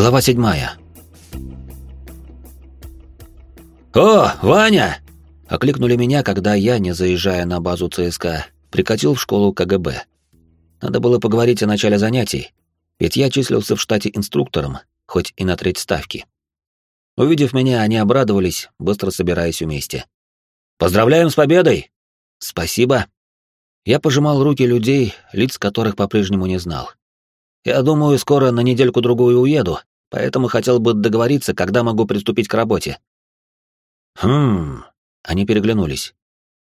Глава седьмая. «О, Ваня!» — окликнули меня, когда я, не заезжая на базу ЦСКА, прикатил в школу КГБ. Надо было поговорить о начале занятий, ведь я числился в штате инструктором, хоть и на треть ставки. Увидев меня, они обрадовались, быстро собираясь вместе. «Поздравляем с победой!» «Спасибо!» Я пожимал руки людей, лиц которых по-прежнему не знал. Я думаю, скоро на недельку-другую уеду, поэтому хотел бы договориться, когда могу приступить к работе. Хм, они переглянулись.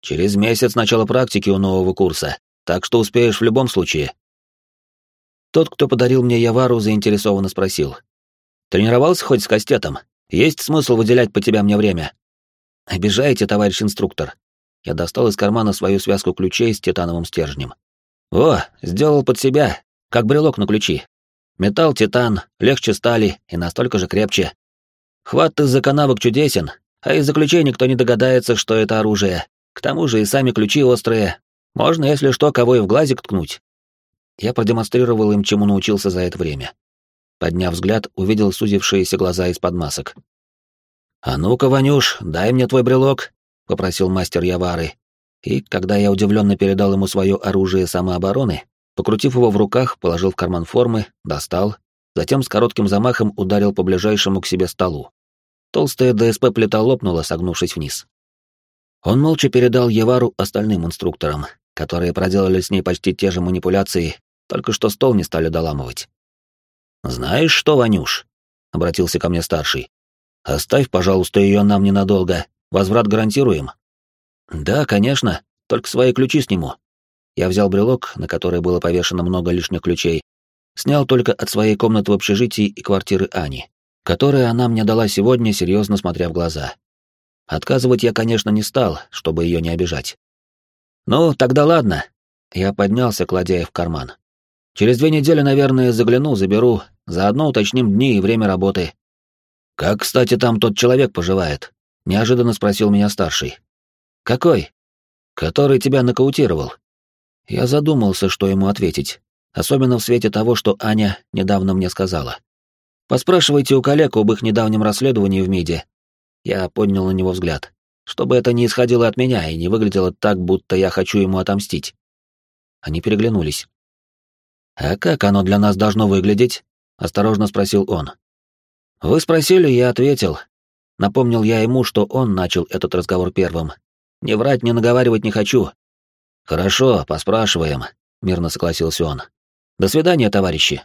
Через месяц начало практики у нового курса, так что успеешь в любом случае. Тот, кто подарил мне Явару, заинтересованно спросил. Тренировался хоть с кастетом? Есть смысл выделять по тебя мне время? Обижаете, товарищ инструктор. Я достал из кармана свою связку ключей с титановым стержнем. О, сделал под себя, как брелок на ключи. Металл титан, легче стали и настолько же крепче. Хват из-за канавок чудесен, а из-за ключей никто не догадается, что это оружие. К тому же и сами ключи острые. Можно, если что, кого и в глазик ткнуть. Я продемонстрировал им, чему научился за это время. Подняв взгляд, увидел сузившиеся глаза из-под масок. «А ну-ка, Ванюш, дай мне твой брелок», — попросил мастер Явары. И, когда я удивленно передал ему свое оружие самообороны, Покрутив его в руках, положил в карман формы, достал, затем с коротким замахом ударил по ближайшему к себе столу. Толстая ДСП-плита лопнула, согнувшись вниз. Он молча передал Евару остальным инструкторам, которые проделали с ней почти те же манипуляции, только что стол не стали доламывать. «Знаешь что, Ванюш?» — обратился ко мне старший. «Оставь, пожалуйста, ее нам ненадолго. Возврат гарантируем». «Да, конечно, только свои ключи сниму. Я взял брелок, на который было повешено много лишних ключей, снял только от своей комнаты в общежитии и квартиры Ани, которые она мне дала сегодня, серьезно смотря в глаза. Отказывать я, конечно, не стал, чтобы ее не обижать. «Ну, тогда ладно». Я поднялся, кладя их в карман. «Через две недели, наверное, загляну, заберу, заодно уточним дни и время работы». «Как, кстати, там тот человек поживает?» — неожиданно спросил меня старший. «Какой?» «Который тебя нокаутировал», я задумался, что ему ответить, особенно в свете того, что Аня недавно мне сказала. «Поспрашивайте у коллег об их недавнем расследовании в МИДе». Я поднял на него взгляд, чтобы это не исходило от меня и не выглядело так, будто я хочу ему отомстить. Они переглянулись. «А как оно для нас должно выглядеть?» — осторожно спросил он. «Вы спросили, я ответил. Напомнил я ему, что он начал этот разговор первым. Не врать, не наговаривать не хочу, «Хорошо, поспрашиваем», — мирно согласился он. «До свидания, товарищи».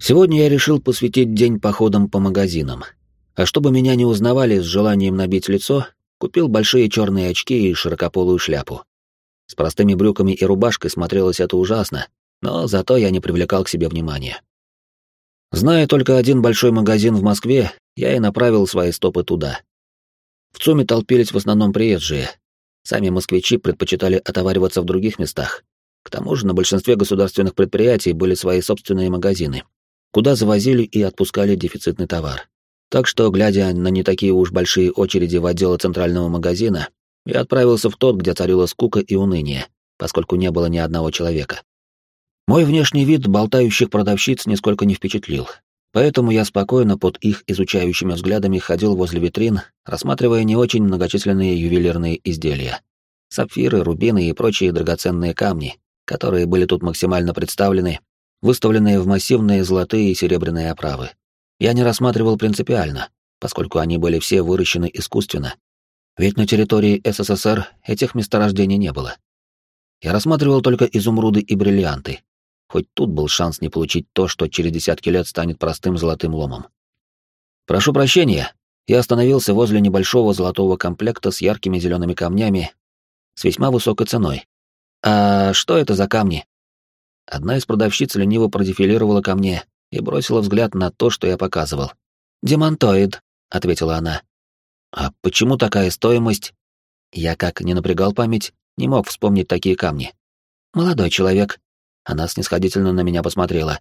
Сегодня я решил посвятить день походам по магазинам. А чтобы меня не узнавали с желанием набить лицо, купил большие черные очки и широкополую шляпу. С простыми брюками и рубашкой смотрелось это ужасно, но зато я не привлекал к себе внимания. Зная только один большой магазин в Москве, я и направил свои стопы туда. В ЦУМе толпились в основном приезжие, Сами москвичи предпочитали отовариваться в других местах. К тому же на большинстве государственных предприятий были свои собственные магазины, куда завозили и отпускали дефицитный товар. Так что, глядя на не такие уж большие очереди в отделы центрального магазина, я отправился в тот, где царила скука и уныние, поскольку не было ни одного человека. Мой внешний вид болтающих продавщиц нисколько не впечатлил, Поэтому я спокойно под их изучающими взглядами ходил возле витрин, рассматривая не очень многочисленные ювелирные изделия. Сапфиры, рубины и прочие драгоценные камни, которые были тут максимально представлены, выставленные в массивные золотые и серебряные оправы. Я не рассматривал принципиально, поскольку они были все выращены искусственно. Ведь на территории СССР этих месторождений не было. Я рассматривал только изумруды и бриллианты, Хоть тут был шанс не получить то, что через десятки лет станет простым золотым ломом. «Прошу прощения», я остановился возле небольшого золотого комплекта с яркими зелеными камнями с весьма высокой ценой. «А что это за камни?» Одна из продавщиц лениво продефилировала ко мне и бросила взгляд на то, что я показывал. «Демонтоид», — ответила она. «А почему такая стоимость?» Я как не напрягал память, не мог вспомнить такие камни. «Молодой человек, она снисходительно на меня посмотрела.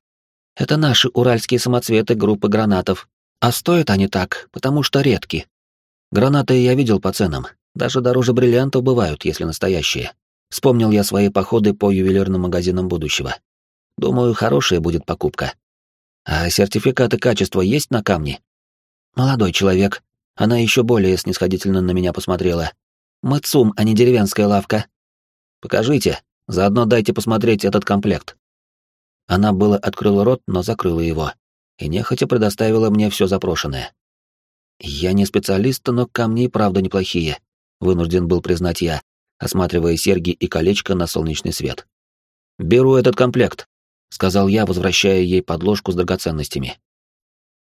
«Это наши уральские самоцветы группы гранатов. А стоят они так, потому что редки. Гранаты я видел по ценам. Даже дороже бриллиантов бывают, если настоящие. Вспомнил я свои походы по ювелирным магазинам будущего. Думаю, хорошая будет покупка. А сертификаты качества есть на камне? Молодой человек. Она еще более снисходительно на меня посмотрела. Мы ЦУМ, а не деревенская лавка. Покажите, заодно дайте посмотреть этот комплект. Она было открыла рот, но закрыла его, и нехотя предоставила мне все запрошенное. Я не специалист, но камни и правда неплохие, вынужден был признать я, осматривая серьги и колечко на солнечный свет. «Беру этот комплект», — сказал я, возвращая ей подложку с драгоценностями.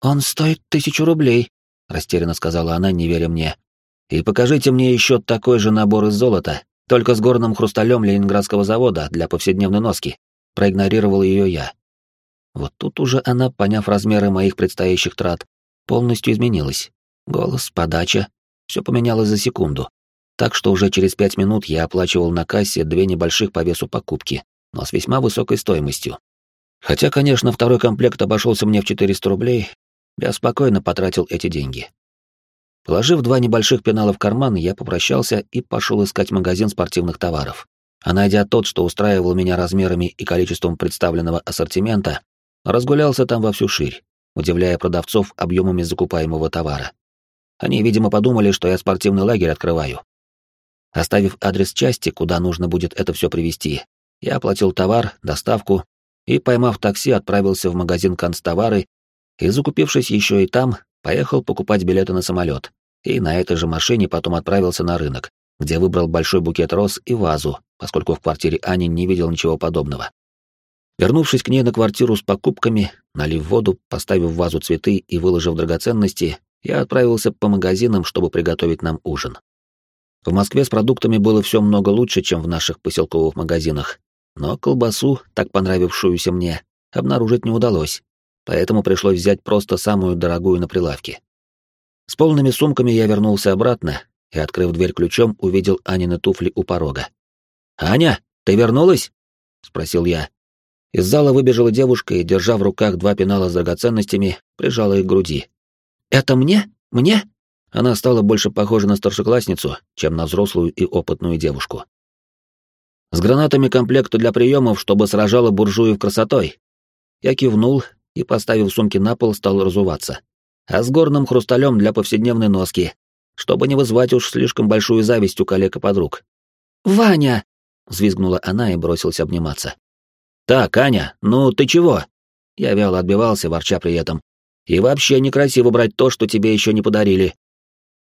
«Он стоит тысячу рублей», — растерянно сказала она, не веря мне. «И покажите мне еще такой же набор из золота, только с горным хрусталем ленинградского завода для повседневной носки», — проигнорировал ее я. Вот тут уже она, поняв размеры моих предстоящих трат, полностью изменилась. Голос, подача, все поменялось за секунду. Так что уже через пять минут я оплачивал на кассе две небольших по весу покупки, но с весьма высокой стоимостью. Хотя, конечно, второй комплект обошелся мне в 400 рублей, я спокойно потратил эти деньги. Положив два небольших пенала в карман, я попрощался и пошел искать магазин спортивных товаров. А найдя тот, что устраивал меня размерами и количеством представленного ассортимента, разгулялся там во всю ширь, удивляя продавцов объемами закупаемого товара. Они, видимо, подумали, что я спортивный лагерь открываю. Оставив адрес части, куда нужно будет это все привезти, я оплатил товар, доставку и, поймав такси, отправился в магазин канцтовары и, закупившись еще и там, поехал покупать билеты на самолет. И на этой же машине потом отправился на рынок, где выбрал большой букет роз и вазу, поскольку в квартире Ани не видел ничего подобного. Вернувшись к ней на квартиру с покупками, налив воду, поставив в вазу цветы и выложив драгоценности, я отправился по магазинам, чтобы приготовить нам ужин. В Москве с продуктами было все много лучше, чем в наших поселковых магазинах, но колбасу, так понравившуюся мне, обнаружить не удалось, поэтому пришлось взять просто самую дорогую на прилавке. С полными сумками я вернулся обратно и, открыв дверь ключом, увидел Анины туфли у порога. «Аня, ты вернулась?» — спросил я. Из зала выбежала девушка и, держа в руках два пенала с драгоценностями, прижала их к груди. «Это мне? Мне?» Она стала больше похожа на старшеклассницу, чем на взрослую и опытную девушку. С гранатами комплекта для приемов, чтобы сражала буржуев красотой. Я кивнул и, поставив сумки на пол, стал разуваться. А с горным хрусталем для повседневной носки, чтобы не вызвать уж слишком большую зависть у коллег и подруг. «Ваня!» — взвизгнула она и бросилась обниматься. «Так, Аня, ну ты чего?» Я вяло отбивался, ворча при этом. «И вообще некрасиво брать то, что тебе еще не подарили».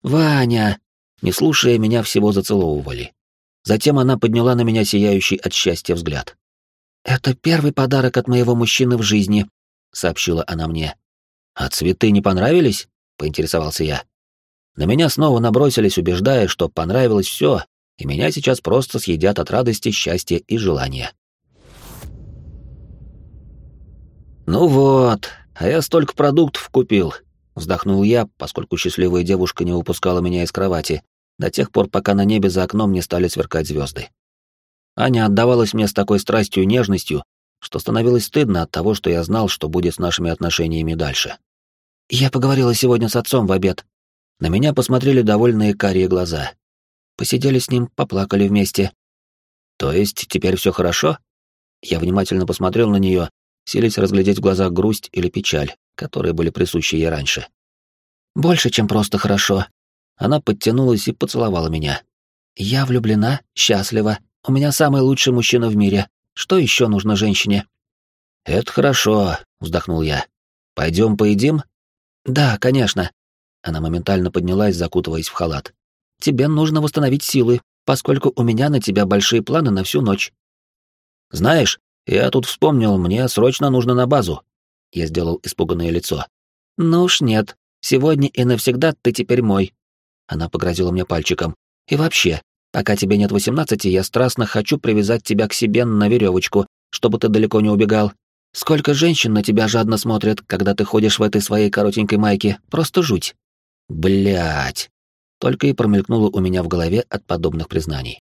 «Ваня!» Не слушая, меня всего зацеловывали. Затем она подняла на меня сияющий от счастья взгляд. «Это первый подарок от моего мужчины в жизни», — сообщила она мне. «А цветы не понравились?» — поинтересовался я. На меня снова набросились, убеждая, что понравилось все, и меня сейчас просто съедят от радости, счастья и желания. «Ну вот, а я столько продуктов купил», — вздохнул я, поскольку счастливая девушка не упускала меня из кровати, до тех пор, пока на небе за окном не стали сверкать звезды. Аня отдавалась мне с такой страстью и нежностью, что становилось стыдно от того, что я знал, что будет с нашими отношениями дальше. «Я поговорила сегодня с отцом в обед». На меня посмотрели довольные карие глаза. Посидели с ним, поплакали вместе. «То есть теперь все хорошо?» Я внимательно посмотрел на нее силясь разглядеть в глазах грусть или печаль, которые были присущи ей раньше. «Больше, чем просто хорошо». Она подтянулась и поцеловала меня. «Я влюблена, счастлива. У меня самый лучший мужчина в мире. Что еще нужно женщине?» «Это хорошо», — вздохнул я. «Пойдем поедим?» «Да, конечно». Она моментально поднялась, закутываясь в халат. «Тебе нужно восстановить силы, поскольку у меня на тебя большие планы на всю ночь». «Знаешь, я тут вспомнил, мне срочно нужно на базу. Я сделал испуганное лицо. Ну уж нет, сегодня и навсегда ты теперь мой. Она погрозила мне пальчиком. И вообще, пока тебе нет восемнадцати, я страстно хочу привязать тебя к себе на веревочку, чтобы ты далеко не убегал. Сколько женщин на тебя жадно смотрят, когда ты ходишь в этой своей коротенькой майке, просто жуть. Блять. Только и промелькнуло у меня в голове от подобных признаний.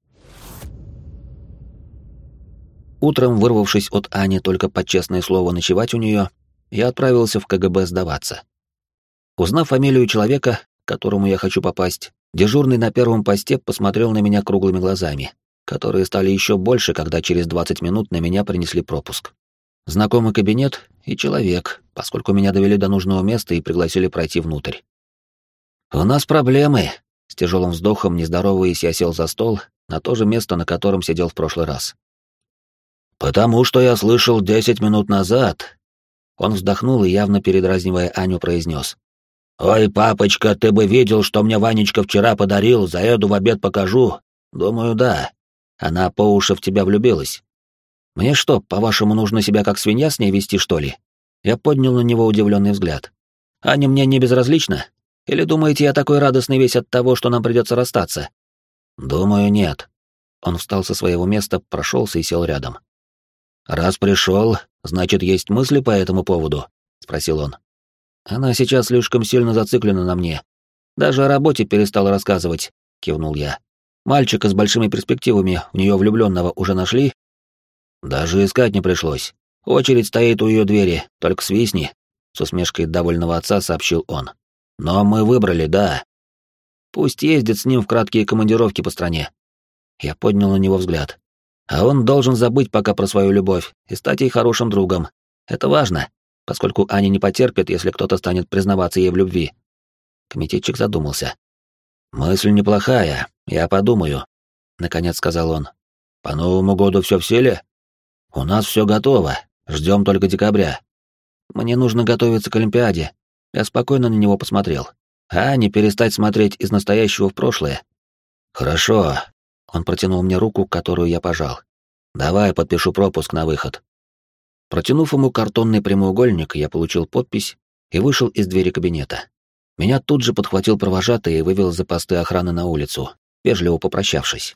Утром, вырвавшись от Ани только под честное слово ночевать у нее, я отправился в КГБ сдаваться. Узнав фамилию человека, к которому я хочу попасть, дежурный на первом посте посмотрел на меня круглыми глазами, которые стали еще больше, когда через 20 минут на меня принесли пропуск. знакомый кабинет и человек, поскольку меня довели до нужного места и пригласили пройти внутрь. «У нас проблемы», — с тяжелым вздохом, не здороваясь, я сел за стол, на то же место, на котором сидел в прошлый раз. «Потому что я слышал десять минут назад...» Он вздохнул и, явно передразнивая Аню, произнес. «Ой, папочка, ты бы видел, что мне Ванечка вчера подарил, заеду в обед покажу. Думаю, да. Она по уши в тебя влюбилась. Мне что, по-вашему, нужно себя как свинья с ней вести, что ли? Я поднял на него удивленный взгляд. Аня мне не безразлична? Или думаете, я такой радостный весь от того, что нам придется расстаться? Думаю, нет. Он встал со своего места, прошелся и сел рядом. Раз пришел, значит, есть мысли по этому поводу? спросил он. Она сейчас слишком сильно зациклена на мне. Даже о работе перестала рассказывать, кивнул я. Мальчика с большими перспективами в нее влюбленного уже нашли? Даже искать не пришлось. Очередь стоит у ее двери, только свистни, с усмешкой довольного отца сообщил он. Но мы выбрали, да. Пусть ездит с ним в краткие командировки по стране. Я поднял на него взгляд. А он должен забыть пока про свою любовь и стать ей хорошим другом. Это важно, поскольку Аня не потерпит, если кто-то станет признаваться ей в любви. Комитетчик задумался. «Мысль неплохая, я подумаю», — наконец сказал он. «По Новому году все в силе?» «У нас все готово, ждем только декабря. Мне нужно готовиться к Олимпиаде». Я спокойно на него посмотрел. А не перестать смотреть из настоящего в прошлое. «Хорошо». Он протянул мне руку, которую я пожал. «Давай подпишу пропуск на выход». Протянув ему картонный прямоугольник, я получил подпись и вышел из двери кабинета. Меня тут же подхватил провожатый и вывел за посты охраны на улицу, вежливо попрощавшись.